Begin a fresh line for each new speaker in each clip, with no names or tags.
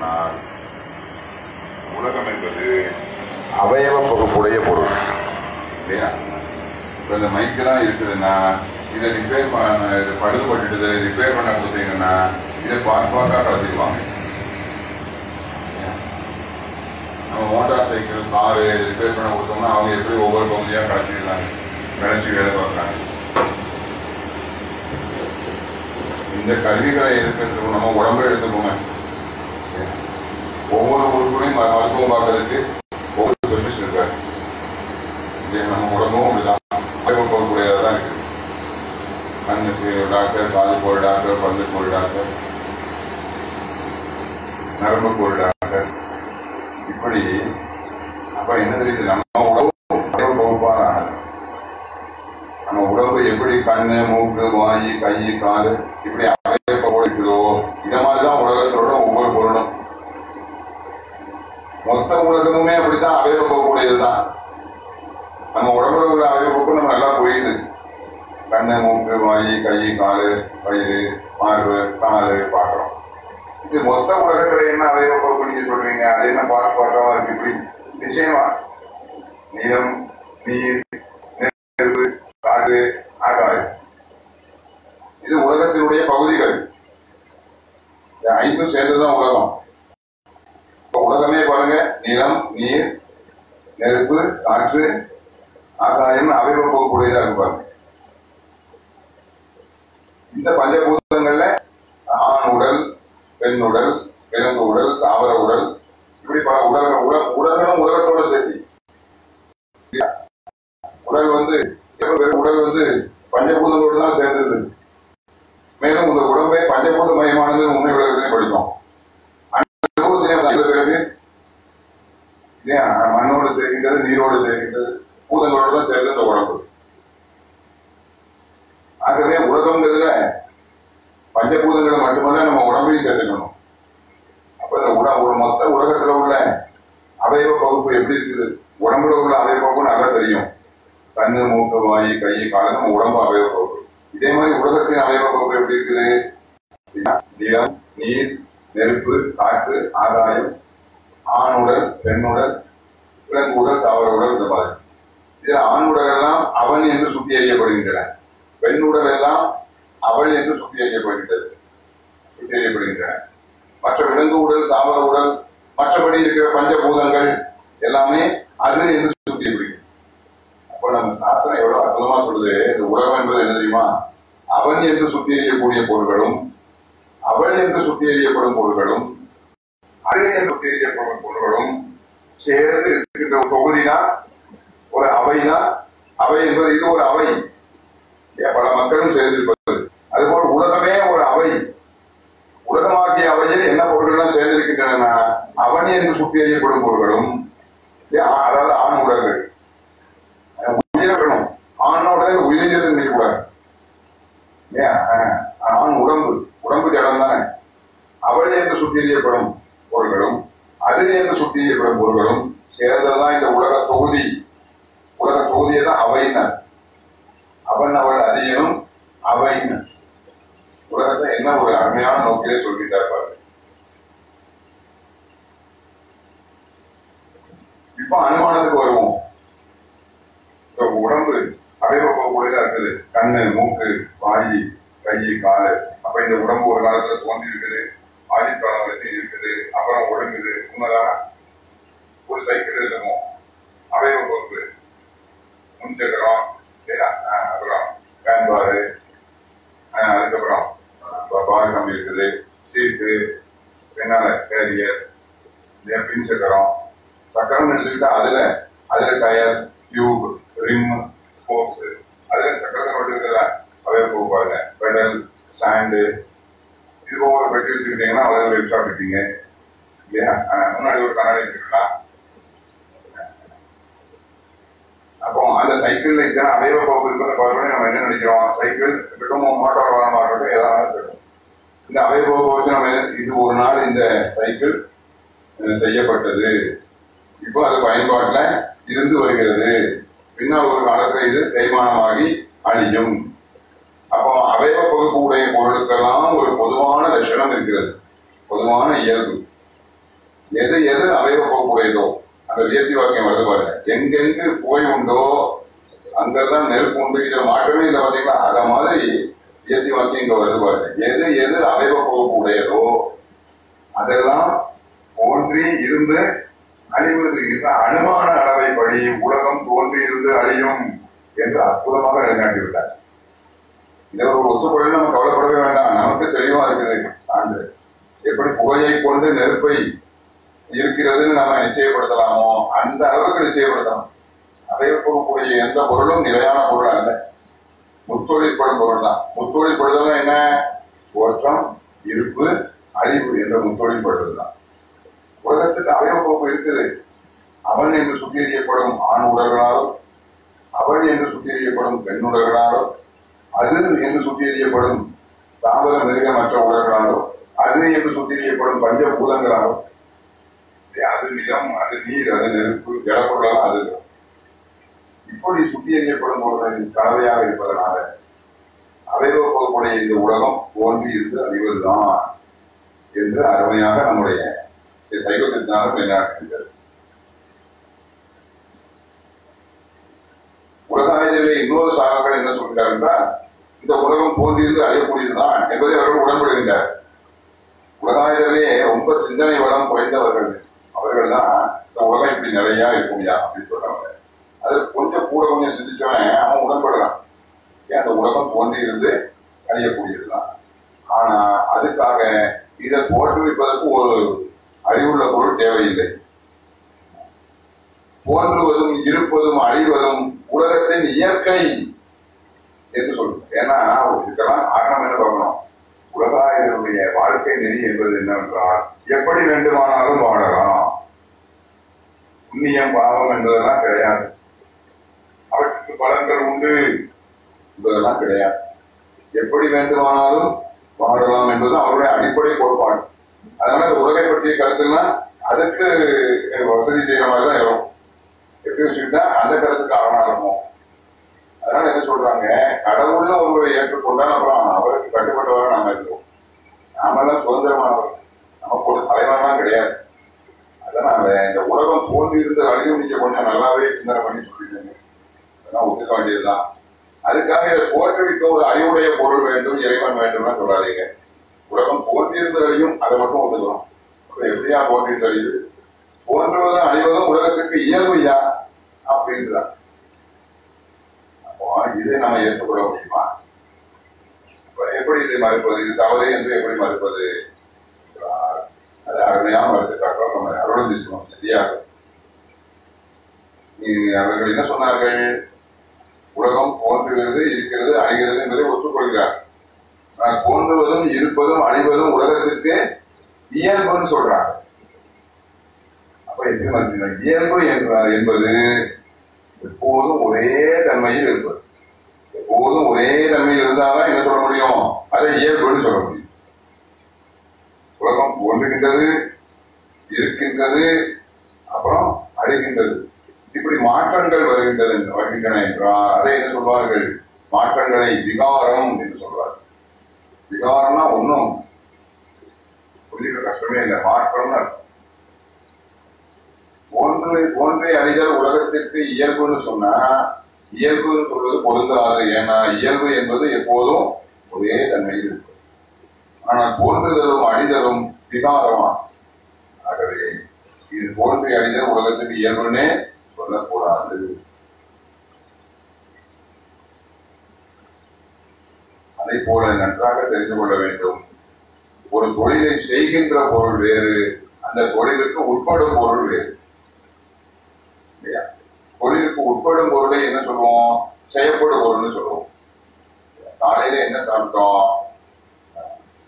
சொன்னால் உலகம் என்பது அவயவ பகுப்புடைய பொருள். இல்லையா? இப்ப இந்த மைக்கெல்லாம் இருக்குதுன்னா இதை ரிப்பேர் பண்ண இது பழுதுபட்டுட்டு ரிப்பேர் பண்ண கொடுத்தீங்கன்னா இதை பார்ட் பார்ட்டாக கலந்துக்குவாங்க நம்ம மோட்டார் சைக்கிள் காரு ரிப்பேர் பண்ண கொடுத்தோம்னா அவங்க எப்படி ஒவ்வொரு பகுதியாக கலச்சிடுறாங்க கழிச்சு வேலை பார்க்குறாங்க. இந்த கருவிகளை எடுக்கிறது நம்ம உடம்புல எடுத்துக்கோங்க. ஒவ்வொரு ஊருக்குள்ளையும் ம- மருத்துவம் பார்க்கறதுக்கு ஒவ்வொரு ஸ்பெஷலிஸ்ட் இருக்காரு. இது நம்ம உடம்பும் அப்படிதான். ஆய்வு போகக்கூடியதாக தான் இருக்கு கண்ணுக்கு ஒரு டாக்டர் காலுக்கு ஒரு டாக்டர் பல்லுக்கு ஒரு டாக்டர் நரம்புக்கு ஒரு டாக்டர் இப்படி அப்ப என்ன தெரியுது? நம்ம உடம்பு பகுப்பான நம்ம உடம்பு எப்படி கண்ணு மூக்கு வாய் கை காலு இப்படி அமைப்போடு இருக்குதோ இத மாதிரிதான் உலகத்தோட ஒவ்வொரு பொருளும் மொத்த உலகமுமே அப்படித்தான் அவயவ போகக்கூடியதுதான் நம்ம உடம்புல உள்ள அவயவ போக்கு நம்ம நல்லா புரியுது கண்ணு மூக்கு கை காலு வயிறு மார்பு காலு பார்க்கிறோம் இது மொத்த உலகத்துல என்ன அவயவ போக்கு சொல்றீங்க? அது என்ன பாட்டு பாட்டாவா இருக்கு? இப்படி நிச்சயமா. நிலம் நீர் நெருப்பு காடு ஆகாயம். இது உலகத்தினுடைய பகுதிகள். ஐந்தும் சேர்ந்ததுதான் உலகம். உலகமே பாருங்க. நிலம் நீர் நெருப்பு காற்று ஆகாயம் அவைவ போகக்கூடியதா இருப்பாங்க பாருங்க இந்த பஞ்சபூதங்கள்ல ஆண் உடல் பெண் உடல் விலங்கு உடல் தாவர உடல் இப்படி பல உடல் உடல்களும் உலகத்தோட சேர்த்து. உடல் வந்து உடல் வந்து பஞ்சபூதங்களோடு தான் சேர்ந்தது. மேலும் இந்த உடம்பை பஞ்சபூத மயமானது உண்மை உலகத்திலே படித்தோம். பிறகு இல்லையா? மண்ணோடு சேர்க்கின்றது நீரோடு சேர்க்கின்றது பூதங்களோடு தான் சேர்ந்து இந்த உடம்பு ஆகவே உலகம்ங்கிறதுல பஞ்சபூதங்களை மட்டுமல்ல நம்ம உடம்பையும் சேர்த்துக்கணும் அப்ப இந்த உட ஒரு மொத்த உலகத்துல உள்ள அவயவ பகுப்பு எப்படி இருக்குது உடம்புல உள்ள அவயவ பகுப்பு நல்லா தெரியும் கண்ணு மூக்கு வாய் கை காலம் நம்ம உடம்பு அவயவ பகுப்பு இதே மாதிரி உலகத்தின் அவயவ பகுப்பு எப்படி இருக்குது நிலம் நீர் நெருப்பு காற்று ஆகாயம் ஆணுடல் பெண்ணுடல் விலங்கு உடல் தாவர உடல் இந்த மாதிரி. இதில் ஆணுடல் எல்லாம் அவன் என்று சுட்டி அறியப்படுகின்றன பெண்ணுடல் எல்லாம் அவள் என்று சுட்டி அறியப்படுகின்றது சுட்டி அறியப்படுகின்றன மற்ற விலங்கு உடல் தாவர உடல் மற்றபடி இருக்கிற பஞ்சபூதங்கள் எல்லாமே அது என்று சுட்டி அறியப்படுகிறது அப்ப நம்ம சாஸ்திரம் எவ்வளவு அற்புதமா சொல்லுது. இந்த உலகம் என்பது என்ன தெரியுமா? அவன் என்று சுட்டி எறியக்கூடிய பொருள்களும் அவள் என்று சுட்டி எறியப்படும் பொருள்களும் அழகு என்று சுட்டி எறியப்படும் பொருள்களும் சேர்ந்து இருக்கின்ற ஒரு தொகுதிதான் ஒரு அவைதான் அவை என்பது இது ஒரு அவை. பல மக்களும் சேர்ந்திருப்பது. அதுபோல் உலகமே ஒரு அவை. உலகமாக்கிய அவையில் என்ன பொருள்கள் சேர்ந்திருக்கின்றன அவனி என்று சுற்றி அறியப்படும் பொருள்களும் அதாவது ஆண் உடல்கள். உயிரணும் ஆணோட உயிரிழந்து நினைக்கூடாது ஏன் ஆண் உடம்பு. உடம்பு ஜடம் தானே அவளை என்று அறியப்படும் பொருள்களும் அது என்று சுட்டீரியப்படும் பொருள்களும் சேர்ந்ததுதான் இந்த உலக தொகுதி? உலக தொகுதியை தான் அவையினர் அவன் அவள் அதிகனும் அவையினர் உலகத்தை என்ன ஒரு அருமையான நோக்கிலே சொல்லிட்டார் பாரு இப்ப அனுமானத்துக்கு வருவோம். இப்ப உடம்பு அவயவ போகக்கூடியதா இருக்குது. கண்ணு மூக்கு வாய் கை காலு. அப்ப இந்த உடம்பு ஒரு காலத்துல தோன்றி இருக்குது ஆதிக்காலம் வச்சு இருக்குது அப்புறம் ஒழுங்குது உண்மைதான் ஒரு சைக்கிள் இருக்கும் அவைய போக்கு முன்சக்கரம் இல்லையா? அப்புறம் பேன்பாரு அதுக்கப்புறம் ஆஹ் பார் கம்பி இருக்குது சீட்டு பின்னால கேரியர் இல்லையா? பின் சக்கரம். சக்கரம் எடுத்துக்கிட்டா அதுல அதுல டயர் டியூப் ரிம் ஸ்போர்ட்ஸ் அதுல சக்கரத்தை மட்டும் இருக்குல்ல அவே போவாங்க பெடல் ஸ்டாண்டு இது பெட்டி வச்சுக்கிட்டீங்கன்னா அதில் ஒரு எக்ஸ்ட்ரா பெட்டிங்க இல்லையா? முன்னாடி ஒரு கண்ணாடி வச்சுக்கலாம் அப்போ அந்த சைக்கிள்ல இதுதான் அவயவ போக்கு இருக்கிறத பார்க்கணும் நம்ம என்ன நினைக்கிறோம்? சைக்கிள் இருக்கட்டும் மோட்டார் வாகனமாக இருக்கட்டும் ஏதாவது இருக்கட்டும் இந்த அவயவ வச்சு நம்ம இது ஒரு நாள் இந்த சைக்கிள் செய்யப்பட்டது. இப்போ அது பயன்பாட்டில் இருந்து வருகிறது. பின்னால் ஒரு காலத்தில் இது தேய்மானமாகி அழியும். அவயவ உடைய பொருளுக்கெல்லாம் ஒரு பொதுவான லட்சணம் இருக்கிறது. பொதுவான இயல்பு. எது எது அவயவ போக்குடையதோ அந்த வியத்தி வாக்கியம் வருது பாருங்க. எங்கெங்கு போய் உண்டோ அங்கெல்லாம் நெருப்பு உண்டு இதை மாற்றமே இல்லை பார்த்தீங்களா? அத மாதிரி வியத்தி வாக்கியம் இங்க வருது பாருங்க. எது எது அவயவ போக்குடையதோ அதெல்லாம் தோன்றி இருந்து அழிவது அனுமான அளவை படி உலகம் தோன்றி இருந்து அழியும் என்று அற்புதமாக நிலைநாட்டிவிட்டார். இதை ஒரு ஒத்துப்பொருள் நம்ம கவலைப்படவே வேண்டாம். நமக்கு தெளிவா இருக்குது. சான்று எப்படி புகையை கொண்டு நெருப்பை இருக்கிறதுன்னு நம்ம நிச்சயப்படுத்தலாமோ? அந்த அளவுக்கு நிச்சயப்படுத்தலாம் அதே போகக்கூடிய எந்த பொருளும் நிலையான பொருளா இல்லை. முத்தொழிற்படும் பொருள் தான். முத்தொழிற்படுதல் என்ன? தோற்றம் இருப்பு அறிவு என்ற முத்தொழிற்படுதல் தான். உலகத்துக்கு அவயவ போக்கு இருக்குது. அவன் என்று சுட்டீரியப்படும் ஆண் உடல்களாலும் அவள் என்று சுட்டீரியப்படும் பெண் உடல்களாலும் அது என்று சுட்டீரியப்படும் தாவர மிருகமற்ற உடல்களாலோ அது என்று சுட்டீரியப்படும் பஞ்சபூதங்களாலோ அது நிலம் அது நீர் அது நெருப்பு ஜலப்பொருளாக அது இப்படி சுத்திகரிக்கப்படும் பொருளின் கலவையாக இருப்பதனால அவயவ இந்த உலகம் தோன்றி இருந்து அறிவதுதான் என்று அருமையாக நம்முடைய சைவ சித்தாந்தம் நிலைநாட்டுகின்றது இன்னொரு சாரங்கள் என்ன சொல்கிறார் என்றால் இந்த உலகம் போன்றிருந்து அறியக்கூடியதுதான் என்பதை அவர்கள் உடன்படுகின்றார் உலகாயிரவே ரொம்ப சிந்தனை வளம் குறைந்தவர்கள் அவர்கள் தான் இந்த உலகம் இப்படி நிறையா இருக்கும்யா அப்படின்னு சொல்றாங்க. அது கொஞ்சம் கூட கொஞ்சம் சிந்திச்சவன் அவன் உடன்படுறான். ஏன்? அந்த உலகம் போன்றிருந்து அறியக்கூடியதுதான். அழியக்கூடியதுதான் ஆனா அதுக்காக இதை தோற்றுவிப்பதற்கு ஒரு அறிவுள்ள பொருள் தேவையில்லை. தோன்றுவதும் இருப்பதும் அழிவதும் உலகத்தின் இயற்கை என்று சொல்லுங்க ஏன்னா இதுக்கெல்லாம் காரணம் என்ன பார்க்கணும்? உலகாயனுடைய வாழ்க்கை நெறி என்பது என்னவென்றால் எப்படி வேண்டுமானாலும் வாழலாம். புண்ணியம் பாவம் என்பதெல்லாம் கிடையாது. அவற்றுக்கு பலன்கள் உண்டு என்பதெல்லாம் கிடையாது. எப்படி வேண்டுமானாலும் வாழலாம் என்பது அவருடைய அடிப்படை கோட்பாடு. அதனால உலகை பற்றிய கருத்துலாம் அதுக்கு வசதி செய்யற மாதிரி தான் இருக்கும். எப்படி வச்சுக்கிட்டா அந்த கருத்துக்கு அவனா இருக்கும் அதனால என்ன சொல்றாங்க? கடவுள்னு ஒருவரை ஏற்றுக்கொண்டா அப்புறம் அவருக்கு கட்டுப்பட்டவராக நாம இருக்கோம் நாமெல்லாம் சுதந்திரமானவர். நமக்கு ஒரு தலைவரெல்லாம் கிடையாது. அதனால இந்த உலகம் தோன்றி இருந்த அழிவு நீங்க கொஞ்சம் நல்லாவே சிந்தனை பண்ணி சொல்லிட்டீங்க அதெல்லாம் ஒத்துக்க வேண்டியதுதான். அதுக்காக இதை தோற்றுவிக்க ஒரு அறிவுடைய பொருள் வேண்டும் இறைவன் வேண்டும்னு சொல்லாதீங்க. உலகம் தோன்றியிருந்த அழியும் அதை மட்டும் ஒத்துக்கிறோம் எப்படியா தோன்றியிருந்த அழிவு தோன்றுவதும் அழிவதும் உலகத்துக்கு இயல்புயா அப்படின்றார். அப்போ இதை நம்ம ஏற்றுக்கொள்ள முடியுமா? எப்படி இதை மறுப்பது? இது தவறு என்று எப்படி மறுப்பது? அது அருமையா மறுத்து காட்டுறோம் நம்ம அருள் வீசணும் சரியாக. நீ- அவர்கள் என்ன சொன்னார்கள்? உலகம் தோன்றுகிறது இருக்கிறது அழிகிறது என்பதை ஒத்துக்கொள்கிறார். ஆனால் தோன்றுவதும் இருப்பதும் அழிவதும் உலகத்திற்கு இயல்புன்னு சொல்றாங்க. இயல்பு என்பது எப்போதும் ஒரே தன்மையில் இருப்பது. எப்போதும் ஒரே தன்மையில் இருந்தால்தான் என்ன சொல்ல முடியும்? அதை இயல்புன்னு சொல்ல முடியும். உலகம் ஒன்றுகின்றது இருக்கின்றது அப்புறம் அழிகின்றது. இப்படி மாற்றங்கள் வருகின்றது வருகின்றன என்றால் அதை என்ன சொல்வார்கள்? மாற்றங்களை விகாரம் என்று சொல்வார்கள். விகாரம்னா ஒன்றும் புரிஞ்சுக்க கஷ்டமே இல்லை. மாற்றம்னு அர்த்தம். ஒன்றை ஒன்றை அறிதல் உலகத்திற்கு இயல்புன்னு சொன்னா இயல்புன்னு சொல்வது பொருந்தாது. ஏன்னா இயல்பு என்பது எப்போதும் ஒரே தன்மையில் இருக்கும். ஆனால் தோன்றுதலும் அழிதலும் விகாரமா ஆகவே இது தோன்றி அழிதல் உலகத்துக்கு இயல்புன்னே சொல்லக்கூடாது. அதை போல நன்றாக தெரிந்து கொள்ள வேண்டும். ஒரு தொழிலை செய்கின்ற பொருள் வேறு அந்த தொழிலுக்கு உட்படும் பொருள் வேறு. தொழிலுக்கு உட்படும் பொருளை என்ன சொல்லுவோம்? செய்யப்படும் பொருள்னு சொல்லுவோம். காலையில என்ன சாப்பிட்டோம்?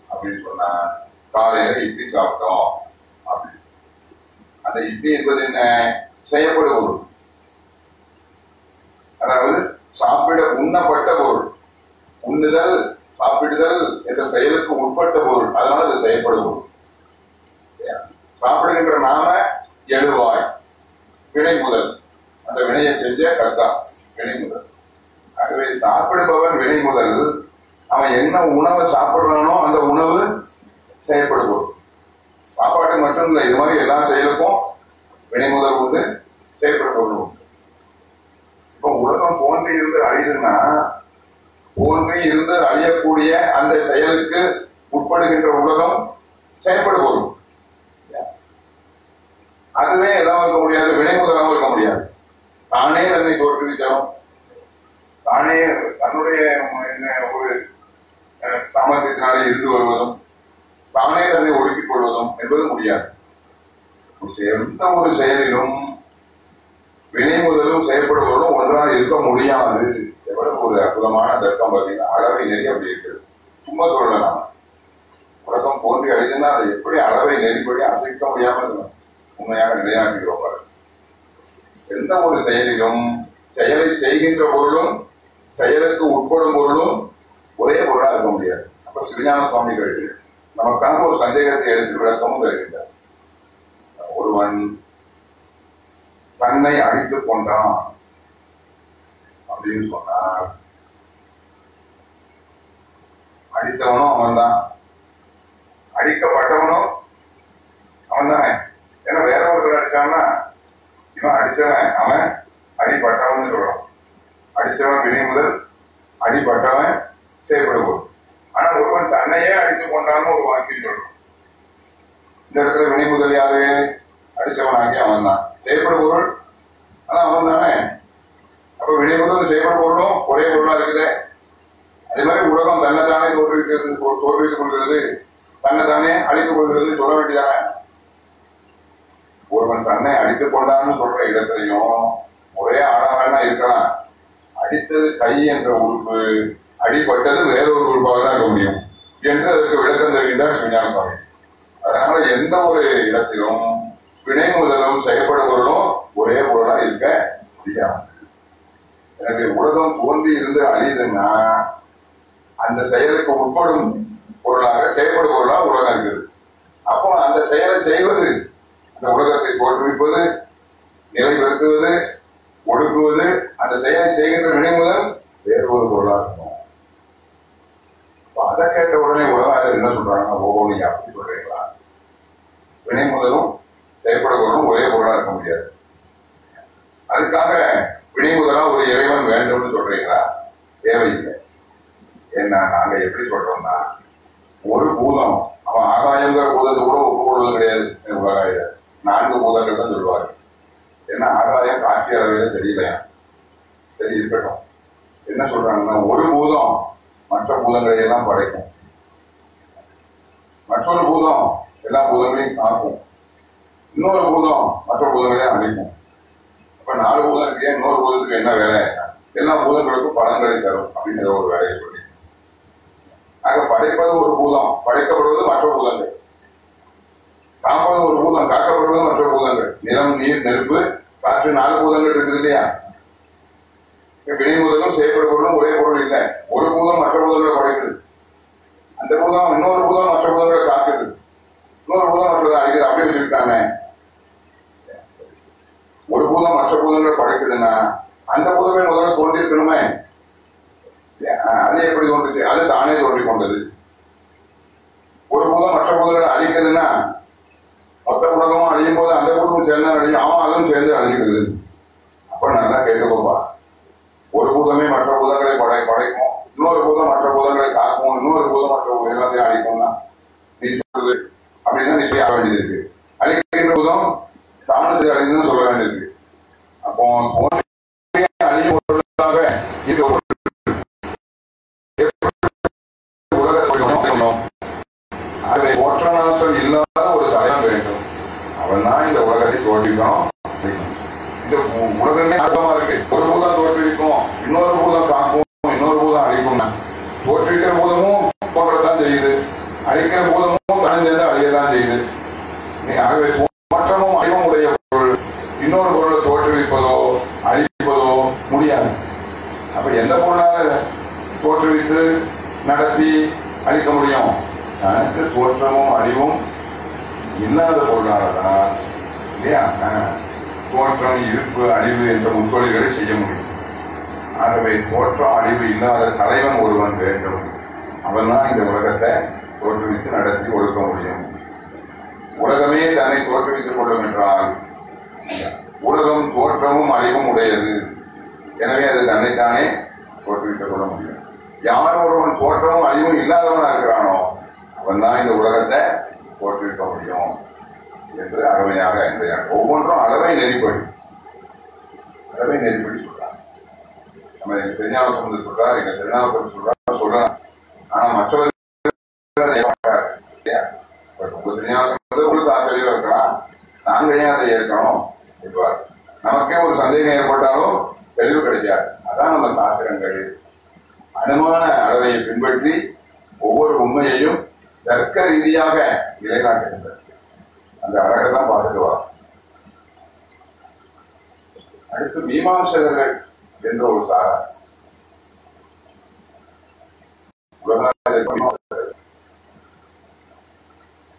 அப்படின்னு சொன்னா காலையில இட்லி சாப்பிட்டோம். அப்படின்னு அந்த இட்லி என்பது என்ன? செய்யப்படும் பொருள். அதாவது சாப்பிட உண்ணப்பட்ட பொருள். உண்ணுதல் சாப்பிடுதல் என்ற செயலுக்கு உட்பட்ட பொருள். அதனால அது செய்யப்படும் பொருள். சாப்பிடுகின்ற நாம எழுவாய் வினை முதல் அந்த வினையை செஞ்ச கர்த்தா வினை முதல். ஆகவே சாப்பிடுபவன் வினை முதல். அவன் என்ன உணவை சாப்பிடுறானோ அந்த உணவு செய்யப்படும் சாப்பாட்டு மட்டும் இல்லை இது மாதிரி எல்லா செயலுக்கும் வினை முதல் உண்டு செயல்படுபவன் உண்டு. இப்போ உலகம் போன்றி இருந்து அழியுதுன்னா போன்றி இருந்து அழியக்கூடிய அந்த செயலுக்கு உட்படுகின்ற உலகம் செயல்படு அதுவே எல்லாம் இருக்க முடியாது வினை முதலாகவும் இருக்க முடியாது. தானே தன்னை தோற்றுவித்தவன் தானே தன்னுடைய என்ன ஒரு அஹ், சாமர்த்தியத்தினாலே இருந்து வருவதும் தானே தன்னை ஒடுக்கிக் கொள்வதும் என்பது முடியாது. எந்த ஒரு செயலிலும் வினை முதலும் செயல்படுவதும் ஒன்றாக இருக்க முடியாது. எவ்வளவு ஒரு அற்புதமான தர்க்கம் பார்த்தீங்கன்னா அளவை நெறி அப்படி இருக்குது. சும்மா சொல்லலாம். உலகம் போன்றி அழிஞ்சுன்னா அதை எப்படி அளவை நெறிப்படி அசைக்க முடியாமல் உண்மையாக நிலைநாட்டுகிறோம் பாருங்க. எந்த ஒரு செயலிலும் செயலை செய்கின்ற பொருளும் செயலுக்கு உட்படும் பொருளும் ஒரே பொருளா இருக்க முடியாது. அப்ப சிவஞான சுவாமிகள் நமக்காக ஒரு சந்தேகத்தை எடுத்து விளக்கமும் தருகின்றார் ஒருவன் தன்னை அழித்துக் கொண்டான் அப்படின்னு சொன்னார் அடித்தவனும் அவன்தான். அடிக்கப்பட்டவனும் அவன்தானே. ஏன்னா வேற ஒருத்தர் அடிச்சான்னா இவன் அடிச்சவன் அவன் அடிப்பட்டவன் சொல்றான் அடிச்சவன் வினை முதல் அடிப்பட்டவன் செயல்படுவோம் ஆனா ஒருவன் தன்னையே அடித்துக் கொண்டான்னு ஒரு வாக்கியம் சொல்றான் இந்த இடத்துல வினை முதல் யாரு? அடிச்சவனாகி அவன் தான் செய்யப்படும் பொருள் ஆனா அவன் தானே அப்ப வினை முதல் செய்யப்படும் ஒரே பொருளா இருக்குதே. அதே மாதிரி உலகம் தன்னைத்தானே தோற்றுவிக்கிறது தோற்றுவித்துக் கொள்கிறது தன்னைத்தானே அழித்துக் கொள்கிறது சொல்ல வேண்டியதானே? ஒருவன் தன்னை அடித்துக் கொண்டான்னு சொல்ற இடத்திலையும் ஒரே ஆழமா இருக்கலாம். அடித்தது கை என்ற உறுப்பு அடிப்பட்டது வேறொரு உறுப்பாக தான் இருக்க முடியும். என்று அதற்கு விளக்கம் தருகின்றார் சிவஞான சுவாமி. அதனால எந்த ஒரு இடத்திலும் வினை முதலும் செயல்படுபவர்களும் ஒரே பொருளா இருக்க முடியாது. எனவே உலகம் தோன்றி இருந்து அழியுதுன்னா அந்த செயலுக்கு உட்படும் பொருளாக செயல்படும் பொருளாக உலகம் இருக்குது. அப்போ அந்த செயலை செய்வது அந்த உலகத்தை தோற்றுவிப்பது நிறைவேற்றுவது ஒடுக்குவது அந்த செயலை செய்கின்ற வினை வேறு ஒரு பொருளா இருக்கும். அதை கேட்ட உடனே உலகம் என்ன சொல்றாங்க ஓ நீங்க அப்படி சொல்றீங்களா? வினை முதலும் செயல்பட பொருளும் ஒரே பொருளா இருக்க முடியாது. அதுக்காக வினை முதலா ஒரு இறைவன் வேண்டும்னு சொல்றீங்களா? தேவையில்லை. ஏன்னா நாங்க எப்படி சொல்றோம்னா ஒரு பூதம் அவன் ஆகாயங்கிற பூதத்தை கூட ஒப்புக்கொள்வது கிடையாது உலகாய நான்கு பூதங்கள் தான் சொல்லுவாங்க. ஏன்னா ஆகாயம் காட்சி அளவில தெரியலையா? சரி இருக்கட்டும். என்ன சொல்றாங்கன்னா ஒரு பூதம் மற்ற பூதங்களை எல்லாம் படைக்கும். மற்றொரு பூதம் எல்லா பூதங்களையும் காக்கும் இன்னொரு பூதம் மற்ற பூதங்களையும் அழிக்கும். அப்ப நாலு பூதம் இருக்கு. இன்னொரு பூதத்துக்கு என்ன வேலை? எல்லா பூதங்களுக்கும் பலன்களை தரும் அப்படிங்கிற ஒரு வேலையை சொல்லி ஆக படைப்பது ஒரு பூதம் படைக்கப்படுவது மற்ற பூதங்கள். காப்பது ஒரு பூதம் காக்கப்படுவது மற்ற பூதங்கள். நிலம் நீர் நெருப்பு காற்று நாலு பூதங்கள் இருக்குது இல்லையா? வினை முதலும் செய்யப்படுவதும் ஒரே பொருள் இல்லை. ஒரு பூதம் மற்ற பூதங்களை படைக்குது. அந்த பூதம் இன்னொரு பூதம் மற்ற பூதங்களை காக்குது. இன்னொரு பூதம் மற்றதை அழிக்குது அப்படியே வச்சிருக்காங்க ஒரு பூதம் மற்ற பூதங்களை படைக்குதுன்னா அந்த பூதமே முதல்ல தோன்றிருக்கணுமே அது எப்படி தோன்றுச்சு? அது தானே தோன்றி கொண்டது. ஒரு பூதம் மற்ற பூதங்களை அழிக்குதுன்னா மொத்த உலகமும் அழியும் போது அந்த குடும்பம் சேர்ந்து அழியும் அவன் அதுவும் சேர்ந்து அழிக்குது அப்ப நல்லா கேட்டுக்கோப்பா? ஒரு பூதமே மற்ற பூதங்களை படை படைக்கும். இன்னொரு பூதம் மற்ற பூதங்களை காக்கும் இன்னொரு பூதம் மற்ற எல்லாத்தையும் அழிக்கும்னா நீ சொல்றது அப்படின்னா நீ செய்ய வேண்டியது இருக்கு அழிக்கின்ற பூதம் தானத்தை அழிந்துன்னு சொல்ல வேண்டியிருக்கு அப்போ தோன்றிய அழியும் பொருளாக இருக்க ஒரு உலகத்தை நோக்கணும். ஆகவே ஒற்றநாசம் இல்லாத ஒரு தலைவன் வேண்டும் அவன் தான் இந்த உலகத்தை தோற்றுவிக்கணும் இந்த உ- உலகமே அர்த்தமா இருக்கு ஒரு பூதம் தோற்றுவிக்கும் இன்னொரு பூதம் காக்கும் இன்னொரு பூதம் அழிக்கும் தோற்றுவிக்கிற பூதமும் தோன்றத்தான் செய்யுது அழிக்கிற பூதமும் தான் சேர்ந்து அழியதான் செய்யுது நீ ஆகவே தோற்றமும் அழிவும் உடைய பொருள் இன்னொரு பொருளை தோற்றுவிப்பதோ அழிப்பதோ முடியாது அப்ப எந்த பொருளால தோற்றுவித்து நடத்தி அழிக்க முடியும் தனக்கு அறிவும் இல்லாத பொருளாலதான் இல்லையா? தோற்றம் இருப்பு அழிவு என்ற முத்தொழில்களை செய்ய முடியும். ஆகவே தோற்றம் அழிவு இல்லாத தலைவன் ஒருவன் வேண்டும். அவன் தான் இந்த உலகத்தை தோற்றுவித்து நடத்தி ஒழுக்க முடியும். உலகமே தன்னை தோற்றுவித்துக் கொள்ளும் என்றால் உலகம் தோற்றமும் அழிவும் உடையது. எனவே அது தன்னைத்தானே தோற்றுவித்துக் கொள்ள முடியும். யார் ஒருவன் தோற்றமும் அழிவும் இல்லாதவனாக இருக்கிறானோ அவன் தான் இந்த உலகத்தை தோற்றுவிக்க முடியும் என்று அருமையாக இந்த ஒவ்வொன்றும் அளவை நெறிப்படி அளவை நெறிப்படி சொல்றாங்க. நம்ம எங்க பெரியார் சொன்னது சொல்றாரு எங்க திருநாவுக்கர் சொல்றாரு சொல்லலாம் ஆனா மற்றவர்கள் இல்லையா? உங்க திருஞான சொன்னது உங்களுக்கு ஆச்சரியம் இருக்கலாம். நாங்க ஏன் அதை ஏற்கணும் என்பார். நமக்கே ஒரு சந்தேகம் ஏற்பட்டாலும் தெளிவு கிடைக்காது. அதான் நம்ம சாஸ்திரங்கள். அனுமான அளவையை பின்பற்றி ஒவ்வொரு உண்மையையும் தர்க்க ரீதியாக நிலைநாட்டுகின்றது அந்த அழகை தான் பார்த்துக்குவார் அடுத்து மீமாசகர்கள் என்ற ஒரு சாரா. மீமாசகர்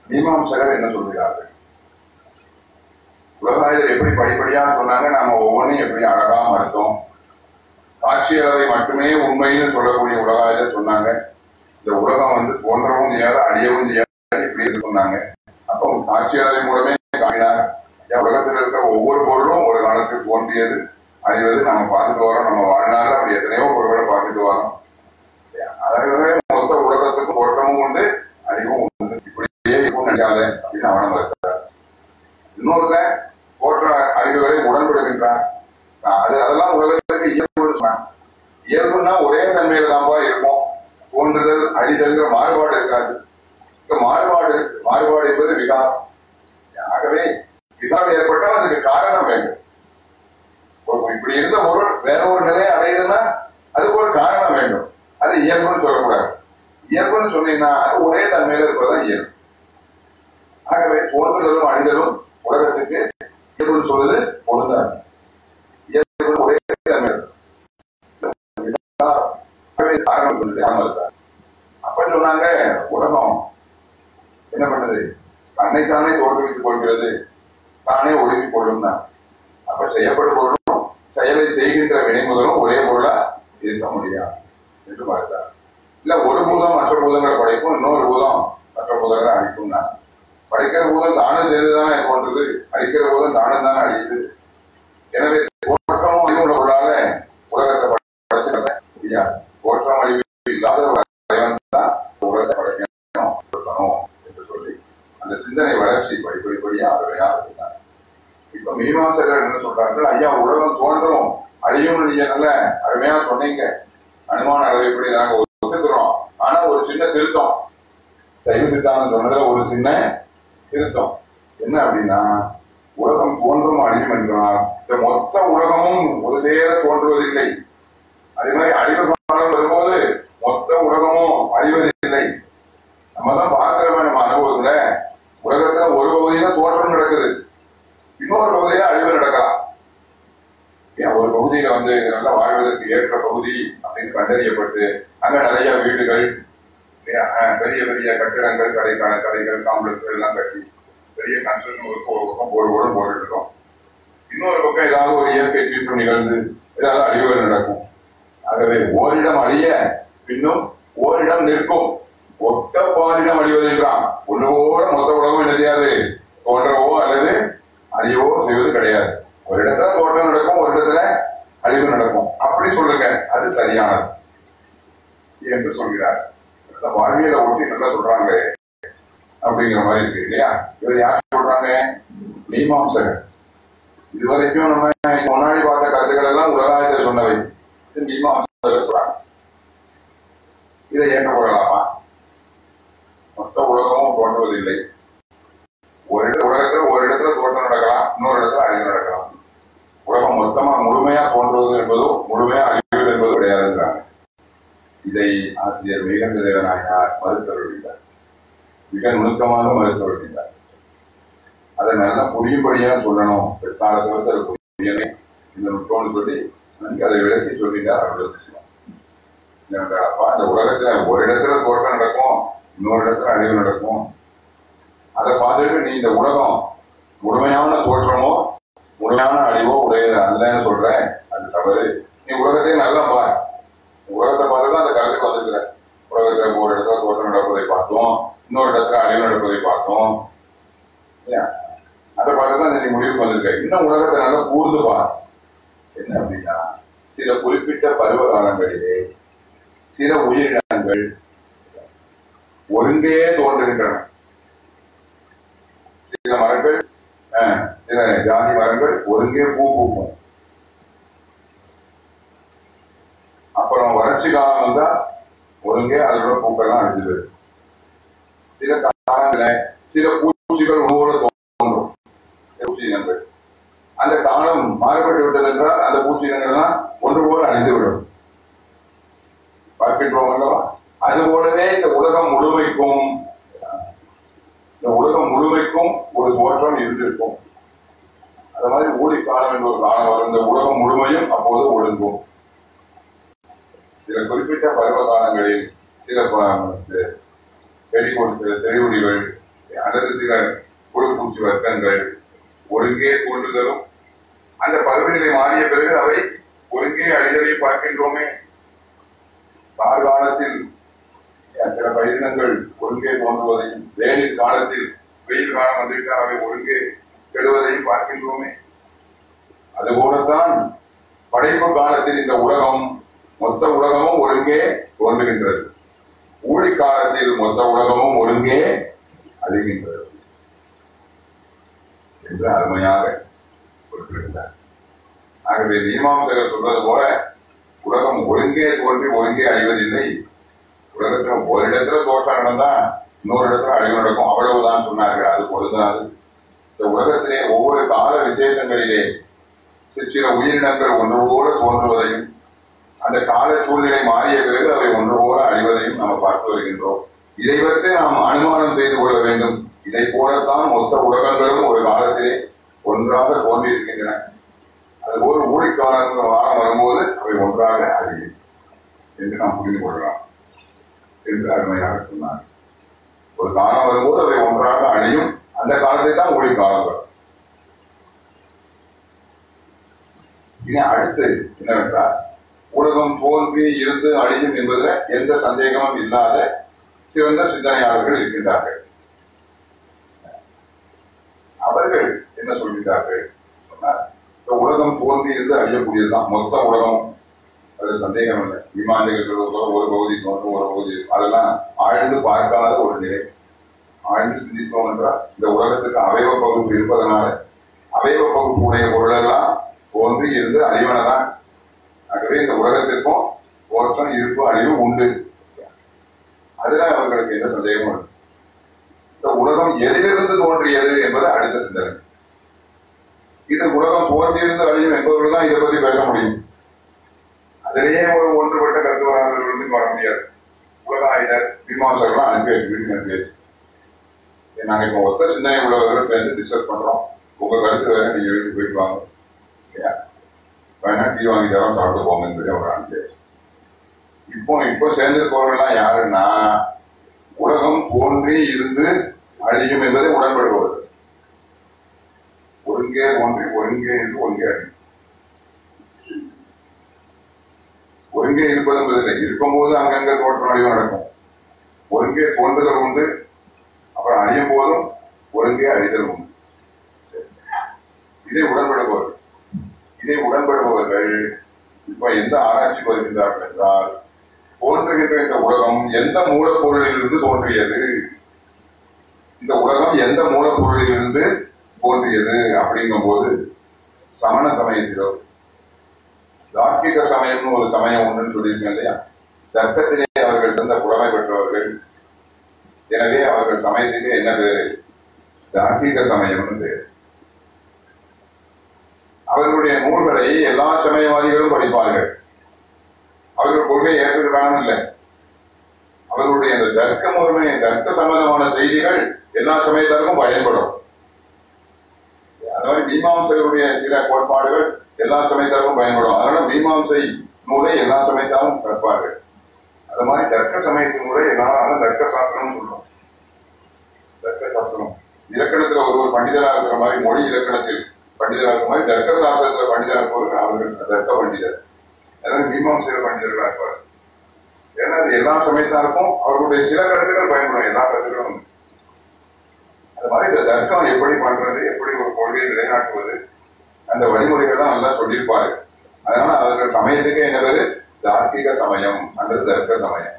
மீமாம்சகர் என்ன சொல்கிறார்கள்? உலகாயர் எப்படி படிப்படியா சொன்னாங்க நாம ஒவ்வொன்றையும் எப்படி அழகா மறுத்தோம்? காட்சியாவை மட்டுமே உண்மைன்னு சொல்லக்கூடிய உலகாயர் சொன்னாங்க. இந்த உலகம் வந்து தோன்றவும் செய்யாது அழியவும் செய்யாது இப்படி சொன்னாங்க. அப்போ ஆட்சியாளர் மூலமே காட்டினார் ஏன் உலகத்தில் இருக்கிற ஒவ்வொரு பொருளும் ஒரு காலத்துக்கு தோன்றியது. அழிவது நம்ம பார்த்துட்டு வரோம் நம்ம வாழ்நாள் அப்படி எத்தனையோ பொருட்களை பார்த்துட்டு வரோம் அதாகவே மொத்த உலகத்துக்கு தோற்றமும் உண்டு அழிவும் உண்டு. இப்படியே இருக்கும் நினைக்காத அப்படின்னு அவனம் இருக்கிறார் இன்னொருத்த போற்ற அறிவுகளை உடன்படுகின்றான். அது அதெல்லாம் உலகத்துக்கு இயல்புன்னு சொன்னான். இயல்புன்னா ஒரே தன்மையில தான்ப்பா இருக்கும். தோன்றுதல் அழிதல்கிற மாறுபாடு இருக்காது. மாறுபாடு இருக்கு மாறுபாடு என்பது விகாரம். ஆகவே விகாரம் ஏற்பட்டால் அதுக்கு காரணம் வேண்டும். இப்படி இருந்த பொருள் வேற ஒரு நிலையை அடையுதுன்னா அதுக்கு ஒரு காரணம் வேண்டும். அது இயல்புன்னு சொல்லக்கூடாது. இயல்புன்னு சொன்னீங்கன்னா அது ஒரே தன்மையில இருப்பதுதான் இயல்பு. ஆகவே தோன்றுதலும் அழிதலும் உலகத்துக்கு இயல்புன்னு சொல்வது பொருந்தாது இயல்பு ஒரே தன்மை ஆகவே காரணம் சொல்லுது அப்ப சொன்னாங்க உலகம். என்ன பண்ணுது? தன்னைத்தானே தோற்றுவித்துக் கொள்கிறது. தானே ஒடுக்கிக் கொள்ளும் தான். அப்ப செய்யப்படும் பொருளும் செயலை செய்கின்ற வினைமுதலும் ஒரே பொருளா இருக்க முடியாது. என்று பார்த்தார் இல்ல ஒரு பூதம் மற்ற பூதங்களை படைக்கும் இன்னொரு பூதம் மற்ற பூதங்களை அழிக்கும் தான். படைக்கிற பூதம் தானும் சேர்ந்துதானே போன்றது. அழிக்கிற பூதம் தானும் தானே அழியுது. எனவே தோற்றமும் அழிவு பொருளால உலகத்தை படைச்சிருந்த முடியாது தோற்றம் அழிவு இல்லாத ஒரு இறைவன் தான் உலகத்தை படைக்கணும் இருக்கணும் என்று சொல்லி அந்த சிந்தனை வளர்ச்சி. படிப்படிப்படியா அருமையாக இருந்தாங்க இப்ப மீமாசகர் என்ன சொல்றாங்க ஐயா உலகம் தோன்றும். அழியும் நீங்க நல்ல அருமையா சொன்னீங்க. அனுமான அளவு இப்படி நாங்க ஒத்துக்கிறோம். ஆனா ஒரு சின்ன திருத்தம். சைவ சித்தாந்தம் சொன்னதுல ஒரு சின்ன திருத்தம். என்ன அப்படின்னா உலகம் தோன்றும் அழியும் என்றால் இந்த மொத்த உலகமும் ஒரு சேர தோன்றுவதில்லை. அதே மாதிரி அழிவு காலம் வரும்போது மொத்த உலகமும் அழிவதில்லை நம்ம தான் பார்க்கிறோமே நம்ம அனுபவத்துல உலகத்துல ஒரு பகுதியில தோற்றம் நடக்குது. இன்னொரு பகுதியில அழிவு நடக்கலாம். ஏன் ஒரு பகுதியில வந்து நல்லா வாழ்வதற்கு ஏற்ற பகுதி அப்படின்னு கண்டறியப்பட்டு அங்க நிறைய வீடுகள் பெரிய பெரிய கட்டிடங்கள் கடைக்கான கடைகள் காம்ப்ளெக்ஸ்கள் எல்லாம் கட்டி பெரிய கன்ஸ்ட்ரக்ஷன் ஒரு பக்கம் போடு போடு போட்டு இருக்கோம் இன்னொரு பக்கம் ஏதாவது ஒரு இயற்கை சீற்றம் நிகழ்ந்து ஏதாவது அழிவுகள் நடக்கும். ஆகவே ஓரிடம் அழிய பின்னும் ஓரிடம் நிற்கும். ஒட்ட பாலிடம் அழிவதென்றான் ஒன்றுவோட மொத்த உலகம் என்ன செய்யாது? தோன்றவோ அல்லது அழியவோ செய்வது கிடையாது. ஒரு இடத்துல தோற்றம் நடக்கும் ஒரு இடத்துல அழிவு நடக்கும். அப்படி சொல்லுங்க அது சரியானது. என்று சொல்கிறார். இந்த வாழ்வியலை ஒட்டி நல்லா சொல்றாங்க. அப்படிங்கிற மாதிரி இருக்கு இல்லையா? இவர் யார் சொல்றாங்க? மீமாம்சகர் இதுவரைக்கும் நம்ம முன்னாடி பார்த்த கருத்துக்கள் எல்லாம் உலகாயத்தில் சொன்னவை. இது மீமாம்சகர் சொல்றாங்க. இதை ஏற்றுக்கொள்ளலாமா? மொத்த உலகமும் தோன்றுவதில்லை. ஒரு இட- உலகத்தில் ஒரு இடத்துல தோற்றம் நடக்கலாம் இன்னொரு இடத்துல அழிவு நடக்கலாம். உலகம் மொத்தமா முழுமையா தோன்றுவது என்பதும் முழுமையா அழிவது என்பதும் கிடையாதுங்கிறாங்க இதை ஆசிரியர் மிகந்த தேவநாயனார் மறுத்தருள்கிறார் மிக நுணுக்கமாக மறுத்தருள்கிறார் அதை நல்லா புரியும்படியாக சொல்லணும். பிற்காலத்தில் அது புரியவே இந்த நுட்பம்னு சொல்லி நன்கு அதை விளக்கி சொல்லிட்டார் அவருடைய விஷயம் அப்பா இந்த உலகத்துல ஒரு இடத்துல தோற்றம் நடக்கும் இன்னொரு இடத்துல அழிவு நடக்கும். அதை பார்த்துட்டு நீ இந்த உலகம் முழுமையான தோற்றமோ முழுமையான அழிவோ உடையது அல்லன்னு சொல்ற அது தவறு. நீ உலகத்தையே நல்லா பார். உலகத்தை பார்த்துட்டு அந்த கருத்துக்கு வந்துருக்கிற. உலகத்துல ஒரு இடத்துல தோற்றம் நடப்பதை பார்த்தோம் இன்னொரு இடத்துல அழிவு நடப்பதை பார்த்தோம். இல்லையா? அதை பார்த்து தான் நீ முடிவுக்கு வந்திருக்க. இன்னும் உலகத்தை நல்லா கூர்ந்து பார். என்ன அப்படின்னா சில குறிப்பிட்ட பருவ காலங்களிலே சில உயிரினங்கள் ஒருங்கே தோன்றுகின்றன. சில மரங்கள் அஹ், சில ஜாதி மரங்கள் ஒருங்கே பூ பூக்கும். அப்புறம் வறட்சி காலம் வந்தா ஒருங்கே அதோட பூக்கள்லாம் அழிஞ்சது சில காலங்கள சில பூச்சிகள் உணவோட தோன்றும். சில பூச்சியினங்கள். அந்த காலம் மாறுபட்டு விட்டது என்றால் அந்த பூச்சி இனங்கள்லாம் ஒன்று போல அழிந்து விடும் அல்லவா அது போலவே இந்த உலகம் முழுமைக்கும் இந்த உலகம் முழுமைக்கும் ஒரு தோற்றம் இருந்திருக்கும். அது மாதிரி ஊழி காலம் என்ற ஒரு காலம் வரும். இந்த உலகம் முழுமையும் அப்போது ஒழுங்கும். சில குறிப்பிட்ட பருவ காலங்களில் சில ப- செடி கொடி சில செடிகொடிகள் அல்லது சில குழுப்பூச்சி வர்க்கங்கள் ஒருங்கே தோன்றுதலும் அந்த பருவநிலை மாறிய பிறகு அவை ஒருங்கே அடிதலை பார்க்கின்றோமே. காலத்தில் சில பயிரினங்கள் ஒருங்கே தோன்றுவதையும் வேலில் காலத்தில் வெயில் காலம் வந்துவிட்டால் அவை ஒருங்கே கெடுவதையும் பார்க்கின்றோமே. அதுபோலத்தான் படைப்பு காலத்தில் இந்த உலகம் மொத்த உலகமும் ஒருங்கே தோன்றுகின்றது. ஊழி காலத்தில் மொத்த உலகமும் ஒருங்கே அழிகின்றது என்று அருமையாக குறிப்பிட்டார் ஆகவே மீமாம்சகர் சொல்வது போல உலகம் ஒருங்கே தோன்றி ஒருங்கே அழிவதில்லை. உலகத்துல ஒரு இடத்துல தோற்றம் நடந்தா இன்னொரு இடத்துல அழிவு நடக்கும். அவ்வளவுதான் சொன்னார்கள். அது பொருந்தாது. இந்த உலகத்திலே ஒவ்வொரு கால விசேஷங்களிலே சிற்சில சில உயிரினங்கள் ஒன்று போல தோன்றுவதையும் அந்த கால சூழ்நிலை மாறிய பிறகு அவை ஒன்று போல அழிவதையும் நாம் பார்த்து வருகின்றோம். இதை வைத்து நாம் அனுமானம் செய்து கொள்ள வேண்டும். இதை போலத்தான் மொத்த உலகங்களும் ஒரு காலத்திலே ஒன்றாக தோன்றியிருக்கின்றன. அதுபோல் ஊழிக்காலங்கள் வாரம் வரும்போது அவை ஒன்றாக அழியும் என்று நாம் புரிந்து கொள்ளலாம் என்று அருமையாக சொன்னார். ஒரு காலம் வரும்போது அவை ஒன்றாக அழியும். அந்த காலத்தை தான் ஊழிக்காலம் இனி அடுத்து என்னவென்றால் உலகம் தோன்றி இருந்து அழியும் என்பதில் எந்த சந்தேகமும் இல்லாத சிறந்த சிந்தனையாளர்கள் இருக்கின்றார்கள். அவர்கள் என்ன சொல்கிறார்கள் உலகம் தோன்றி இருந்து அழியக்கூடியதுதான். மொத்த உலகம் அது சந்தேகம் இல்லை விமானிகள் ஒரு பகுதி தோன்றும் ஒரு பகுதி. அதெல்லாம் ஆழ்ந்து பார்க்காத ஒரு நிலை. ஆழ்ந்து சிந்தித்தோம் என்றால் இந்த உலகத்துக்கு அவயவ பகுப்பு இருப்பதனால அவயவ பகுப்புடைய பொருளெல்லாம் தோன்றி இருந்து அறிவனதான் ஆகவே இந்த உலகத்திற்கும் தோற்றம் இருப்பு அழிவு உண்டு. அதுதான் அவர்களுக்கு என்ன சந்தேகம் இந்த உலகம் எதிலிருந்து தோன்றியது என்பது அடுத்த சிந்தனை. இது உலகம் தோன்றியிருந்து அழியும் என்பவர்கள் தான் இதை பற்றி பேச முடியும். அதிலேயே ஒரு ஒன்றுபட்ட கருத்து வந்து வர முடியாது? உலகாயுதர் ஆயுதர் விமர்சகர்லாம் அனுப்பி வச்சு வீட்டுக்கு அனுப்பி ஏ, இப்போ ஒத்த சிந்தனை உள்ளவர்கள் சேர்ந்து டிஸ்கஸ் பண்ணுறோம் உங்கள் கருத்து வேறு நீங்கள் வீட்டுக்கு போயிட்டு வாங்க. இல்லையா? வேணா டீ வாங்கி தரோம் சாப்பிட்டு போங்கன்னு சொல்லி அவர் அனுப்பியாச்சு இப்போ இப்போ சேர்ந்திருப்பவர்கள்லாம் யாருன்னா உலகம் தோன்றி இருந்து அழியும் என்பதை உடன்படுபவர்கள். ஒருங்கே ஒன்று ஒருங்கே என்று ஒருங்கே அழியும் ஒருங்கே இருப்பது என்பதில்லை இருக்கும்போது அங்கங்க தோற்றம் அழிவு நடக்கும். ஒருங்கே தோன்றுதல் உண்டு. அப்புறம் அழியும் போதும் ஒருங்கே அழிதல் உண்டு. இதை உடன்படுபவர்கள் இதை உடன்படுபவர்கள் இப்ப எந்த ஆராய்ச்சி வருகின்றார்கள் என்றால் தோன்றுகின்ற இந்த உலகம் எந்த மூலப்பொருளிலிருந்து தோன்றியது? இந்த உலகம் எந்த மூலப்பொருளிலிருந்து தோன்றியது அப்படிங்கும் போது சமண சமயத்திலோ தார்க்கிக சமயம்னு ஒரு சமயம் ஒன்றுன்னு சொல்லியிருக்கேன் இல்லையா? தர்க்கத்திலே அவர்கள் தந்த புலமை பெற்றவர்கள். எனவே அவர்கள் சமயத்துக்கு என்ன பேரு? தார்க்கிக சமயம்னு பேர். அவர்களுடைய நூல்களை எல்லா சமயவாதிகளும் படிப்பார்கள். அவர்கள் கொள்கை ஏற்றுக்கிறான்னு இல்லை. அவர்களுடைய அந்த தர்க்க முறைமை தர்க்க சம்பந்தமான செய்திகள் எல்லா சமயத்தாருக்கும் பயன்படும். அதனால மாதிரி சில கோட்பாடுகள் எல்லா சமயத்தாருக்கும் பயன்படும். அதனால மீமாம்சை நூலை எல்லா சமயத்தாலும் கற்பார்கள் அது மாதிரி தர்க்க சமயத்தின் நூலை எல்லாரும் தர்க்க சாஸ்திரம்னு சொல்றோம். தர்க்க சாஸ்திரம். இலக்கணத்துல ஒரு ஒரு பண்டிதரா இருக்கிற மாதிரி மொழி இலக்கணத்தில் பண்டிதரா இருக்கிற மாதிரி தர்க்க சாஸ்திரத்துல பண்டிதரா இருப்பவர்கள் அவர்கள் தர்க்க பண்டிதர். அதாவது மீமாம்சையில பண்டிதர்களா இருப்பார் ஏன்னா அது எல்லா சமயத்தாருக்கும் அவர்களுடைய சில கருத்துக்கள் பயன்படும். எல்லா கருத்துக்களும் அந்த மாதிரி இந்த தர்க்கம் எப்படி பண்றது எப்படி ஒரு கொள்கையை நிலைநாட்டுவது அந்த வழிமுறைகள் தான் நல்லா சொல்லியிருப்பாரு. அதனால அவர்கள் சமயத்துக்கு என்ன பேரு? தார்க்கிக சமயம் அல்லது தர்க்க சமயம்.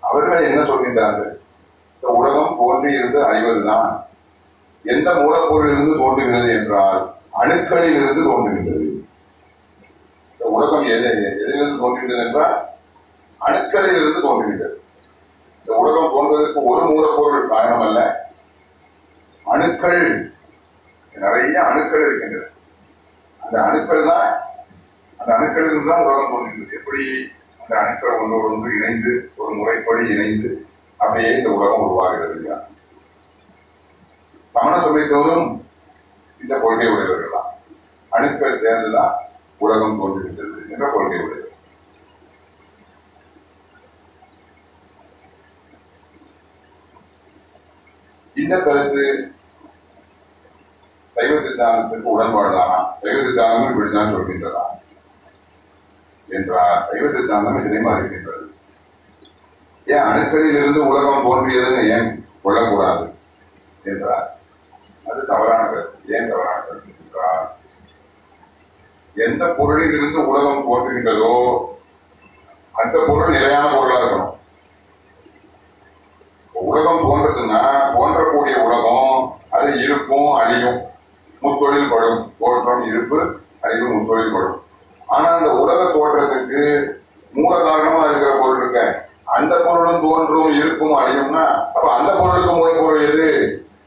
அவர்கள் என்ன சொல்கின்றார்கள்? இந்த உலகம் தோன்றி இருந்து அறிவதுதான். எந்த மூலப்பொருளில் இருந்து தோன்றுகிறது என்றால் அணுக்களில் இருந்து தோன்றுகின்றது இந்த உலகம் எது எதிலிருந்து தோன்றுகிறது என்றால் அணுக்களில் இருந்து தோன்றுகின்றது இந்த உலகம் தோன்றுவதற்கு ஒரு மூலப்பொருள் காரணம் அல்ல அணுக்கள் நிறைய அணுக்கள் இருக்கின்றன. அந்த அணுக்கள் தான் அந்த அணுக்களில் தான் உலகம் தோன்றுகிறது எப்படி அந்த அணுக்கள் ஒன்றோடு ஒன்று இணைந்து ஒரு முறைப்படி இணைந்து அப்படியே இந்த உலகம் உருவாகிறது இல்லையா? சமண சமயத்தோதும் இந்த கொள்கை உடையவர்கள் தான். அணுக்கள் சேர்ந்துதான் உலகம் தோன்றுகின்றது என்ற கொள்கை உடையது இந்த கருத்து சைவ சித்தாந்தத்திற்கு உடன்பாடுதானா? சைவ சித்தாந்தம் இப்படிதான் சொல்கின்றதா? என்றார். சைவ சித்தாந்தம் இதனை இருக்கின்றது. ஏன் அணுக்களிலிருந்து உலகம் தோன்றியதுன்னு ஏன் கொள்ளக்கூடாது? என்றார். அது தவறான கருத்து. ஏன் தவறான கருத்து என்றார் எந்த பொருளிலிருந்து உலகம் தோன்றுகின்றதோ அந்த பொருள் நிலையான பொருளா இருக்கணும். உலகம் தோன்றதுன்னா தோன்றக்கூடிய உலகம் அது இருக்கும் அழியும். முத்தொழில் படும் தோற்றம் இருப்பு அழிவு முத்தொழில் படும் ஆனா அந்த உலக தோற்றத்துக்கு மூல காரணமா இருக்கிற பொருள் இருக்க. அந்த பொருளும் தோன்றும் இருக்கும் அழியும்னா அப்ப அந்த பொருளுக்கு மூலப்பொருள் எது?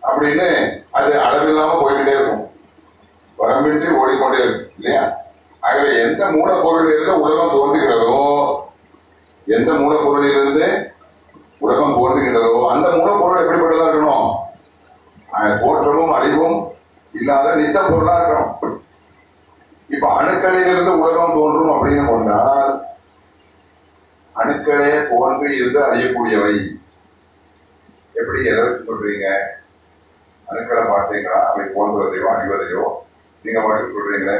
அப்படின்னு அது அளவில்லாம போய்கிட்டே இருக்கும். வரம்பின்றி ஓடிக்கொண்டே இருக்கும் இல்லையா? ஆகவே எந்த மூலப்பொருளில் இருந்து உலகம் தோன்றுகிறதோ எந்த மூலப்பொருளிலிருந்து உலகம் போன்றுகின்றதோ அந்த மூலப்பொருள் எப்படிப்பட்டதா இருக்கணும்? அஹ் தோற்றமும் அழிவும் இல்லாத நித்த பொருளா இருக்கணும். இப்ப அணுக்களிலிருந்து உலகம் தோன்றும் அப்படின்னு கொண்டால் அணுக்களே போன்று இருந்து அறியக்கூடியவை. எப்படி எதை சொல்றீங்க? அணுக்களை பார்த்தீங்களா அவை போன்றதையோ அழிவதையோ நீங்க மட்டும் சொல்றீங்களே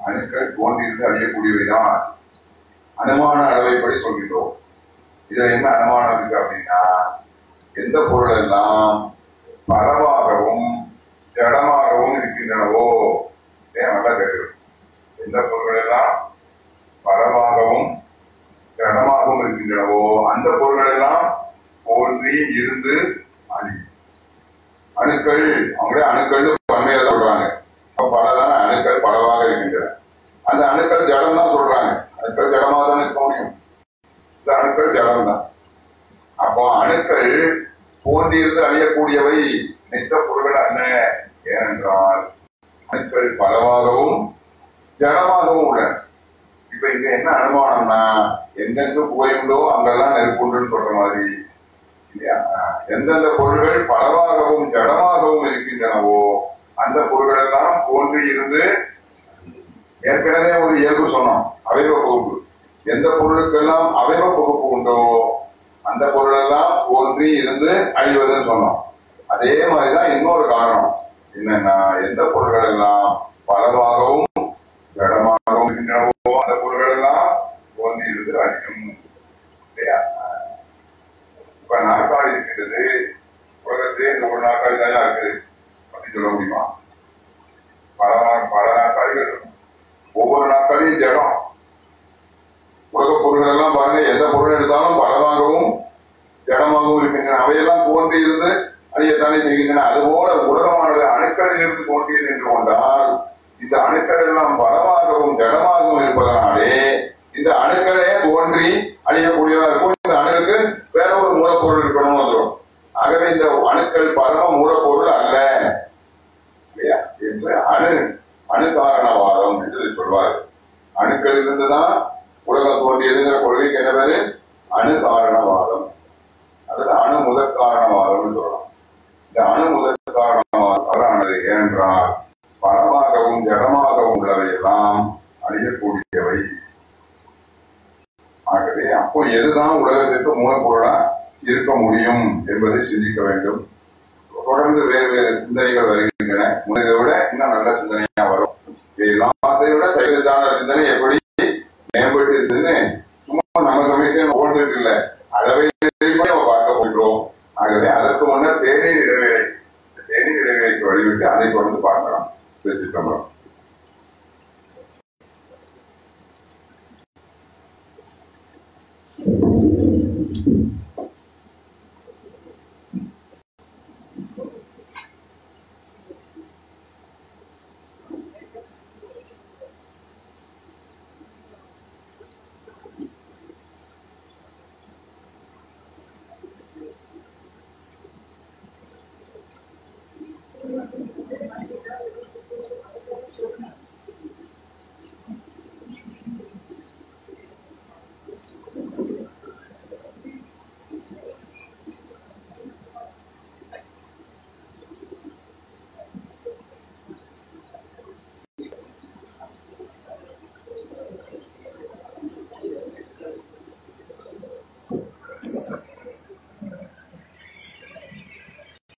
அணுக்கள் தோன்றியிருந்து அழியக்கூடியவைதான் அனுமான அளவைப்படி சொல்கின்றோம். இதுல என்ன அனுமானம் இருக்கு அப்படின்னா எந்த பொருள் எல்லாம் பரவாகவும் ஜடமாகவும் இருக்கின்றனவோ ஏன் நல்லா கேட்குது எந்த பொருள் எல்லாம் பரவாகவும் ஜடமாகவும் இருக்கின்றனவோ அந்த பொருள்கள் எல்லாம் தோன்றி இருந்து அணி. அணுக்கள் அவங்களே அணுக்கள் பன்மையில சொல்றாங்க. அப்ப பலதான அணுக்கள் பலவாக இருக்கின்றன. அந்த அணுக்கள் ஜடம் தான் சொல்றாங்க அணுக்கள் ஜடமாக தான் இருக்க முடியும் இந்த காரணம். தான் அப்போ அணுக்கள் தோன்றியிருந்து அழியக்கூடியவை நித்த பொருள்கள் அல்ல ஏனென்றால் அணுக்கள் பலவாகவும் ஜடமாகவும் உள்ளன. இப்ப இங்க என்ன அனுமானம்னா எங்கெங்கு புகையுண்டோ அங்கெல்லாம் நெருப்புண்டுன்னு சொல்ற மாதிரி இல்லையா? எந்தெந்த பொருள்கள் பலவாகவும் ஜடமாகவும் இருக்கின்றனவோ அந்த பொருள்கள் எல்லாம் தோன்றி இருந்து ஏற்கனவே ஒரு இயல்பு சொன்னோம் அவைவ பகுப்பு எந்த பொருளுக்கெல்லாம் அவைவ பகுப்பு உண்டோ அந்த பொருளெல்லாம் ஒன்றி இருந்து அழிவதுன்னு சொன்னோம். அதே மாதிரிதான் இன்னொரு காரணம். என்னன்னா எந்த பொருள்கள் எல்லாம் பலவாகவும் ஜடமாகவும் இருக்கின்றனவோ அந்த பொருள்கள் எல்லாம் ஒன்றி இருந்து அழியும். இல்லையா? இப்ப நாற்காலி இருக்கின்றது உலகத்திலே இந்த ஒரு நாற்காலி தான் இருக்குது. அப்படின்னு சொல்ல முடியுமா? பல பல நாற்காலிகள் ஒவ்வொரு நாற்காலியும் ஜடம் உலக பொருள்கள் எல்லாம் பாருங்க எந்த பொருள் எடுத்தாலும் பலமாகவும் ஜடமாகவும் இருக்கின்றன. அவையெல்லாம் தோன்றி இருந்து அறியத்தானே செய்கின்றன. அதுபோல உலகமானது அணுக்களில் இருந்து தோன்றியது என்று கொண்டால் இந்த அணுக்கள் எல்லாம் பலமாகவும் ஜடமாகவும் இருப்பதனாலே இந்த அணுக்களே தோன்றி அழியக்கூடியதா இருக்கும் இந்த அணுக்கு வேற ஒரு மூலப்பொருள் இருக்கணும்னு வந்துடும் ஆகவே இந்த அணுக்கள் பரம மூலப்பொருள் அல்ல இல்லையா என்று அணு அணு காரணவாதம் என்று சொல்வார் அணுக்களில் இருந்துதான் உலகம் தோன்றியதுங்கிற கொள்கைக்கு என்ன பேரு அணு காரணவாதம் அல்லது அணு முதற் காரணவாதம் சொல்லலாம் இந்த அணு முதற் காரணவாதம் தவறானது ஏனென்றால் பலமாகவும் ஜடமாகவும் உள்ளவை எல்லாம் அழியக்கூடியவை ஆகவே அப்போ எதுதான் உலகத்திற்கு மூலப்பொருளா இருக்க முடியும் என்பதை சிந்திக்க வேண்டும். தொடர்ந்து வேறு வேறு சிந்தனைகள் வருகின்றன. முன்னதை விட இன்னும் நல்ல சிந்தனையா வரும். இது எல்லாத்தையும் விட சைவத்தான சிந்தனை எப்படி மேம்பட்டு இருக்குதுன்னு சும்மா நம்ம சமயத்தை ஓடுறது இல்ல அளவை நம்ம பார்க்க போகிறோம் ஆகவே அதற்கு முன் வழிவிட்டு அதை தொடர்ந்து பார்க்கலாம். திருச்சிற்றம்பலம்